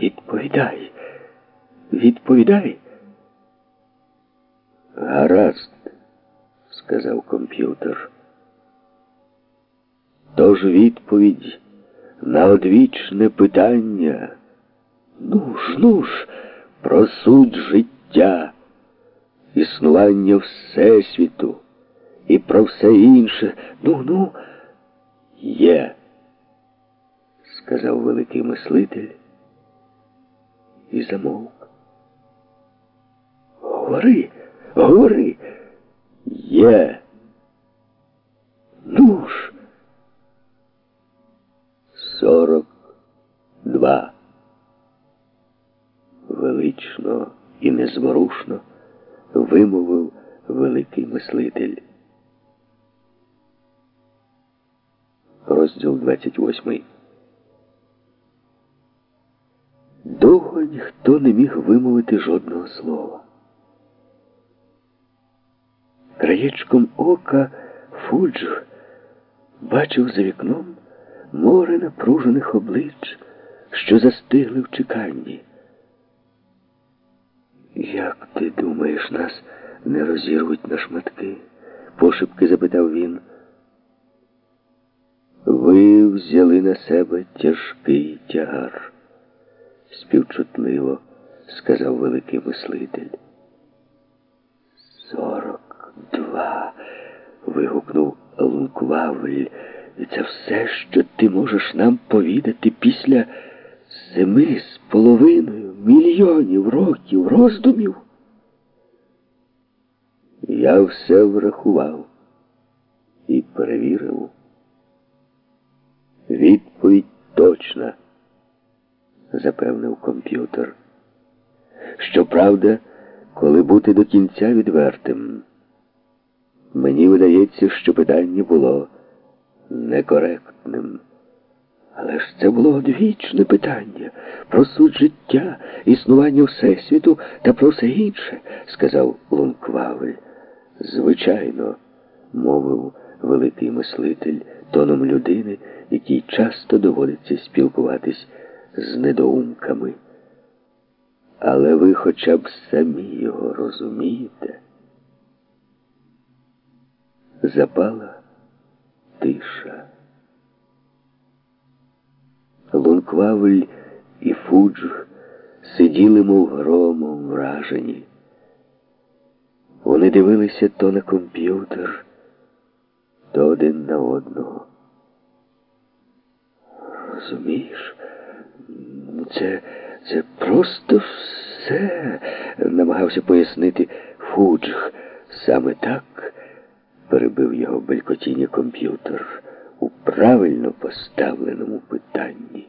Відповідай. Відповідай. Гаразд, сказав комп'ютер. Тож відповідь на одвічне питання. Ну ж, ну ж, про суть життя, існування Всесвіту і про все інше. Ну, ну, є, сказав великий мислитель і замовк. Говори, говори, є. Ну ж. Сорок два. Велично і незворушно вимовив великий мислитель. Розділ 28. Ніхто не міг вимовити жодного слова. Краєчком ока Фудж бачив за вікном море напружених облич, що застигли в чеканні. Як ти думаєш, нас не розірвуть на шматки? пошепки запитав він. Ви взяли на себе тяжкий тягар, співчутливо сказав великий мислитель. Сорок два. вигукнув Лунквавель. І це все, що ти можеш нам повідати після семи з половиною мільйонів років роздумів. Я все врахував і перевірив. Відповідь точна, запевнив комп'ютер. Щоправда, коли бути до кінця відвертим, мені видається, що питання було некоректним. Але ж це було одвічне питання про суть життя, існування Всесвіту та про все інше, сказав Лунквавель. Звичайно, мовив великий мислитель тоном людини, якій часто доводиться спілкуватись з недоумками. Але ви хоча б самі його розумієте. Запала тиша. Лунквавель і Фудж сиділи, мов громом вражені. Вони дивилися то на комп'ютер, то один на одного. Розумієш, це, це просто все, намагався пояснити Фуджх. Саме так перебив його белькотіння комп'ютер у правильно поставленому питанні.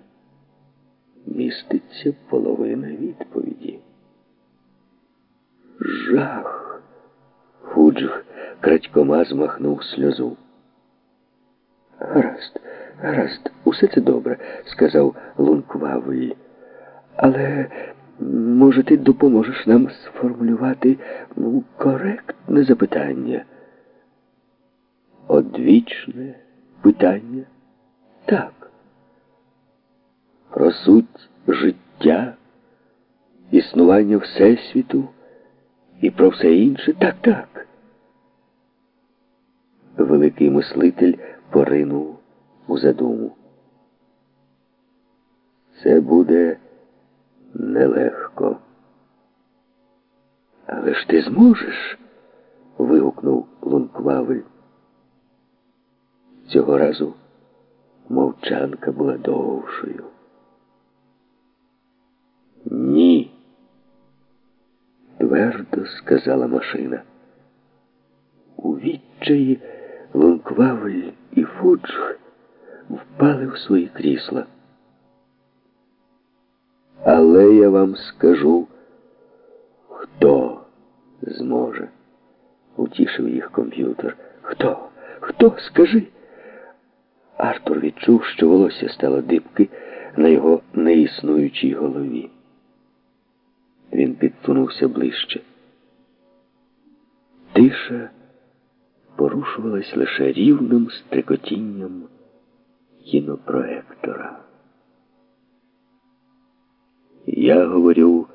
Міститься половина відповіді. Жах. Фуджх крадькома змахнув сльозу. Гаразд, гаразд, усе це добре, сказав Лунквавель. Але, може, ти допоможеш нам сформулювати ну, коректне запитання? Одвічне питання? Так. Про суть життя, існування Всесвіту і про все інше? Так, так. Великий мислитель поринув у задуму. Це буде нелегко. Але ж ти зможеш? вигукнув Лунквавель. Цього разу мовчанка була довшою. Ні, твердо сказала машина. У відчаї Лунквавель і Фуджх впали в свої крісла. Але я вам скажу, хто зможе, утішив їх комп'ютер. Хто? Хто? Скажи? Артур відчув, що волосся стало дибки на його неіснуючій голові. Він підсунувся ближче. Тиша порушувалась лише рівним стрикотінням кінопроектора. Я говорю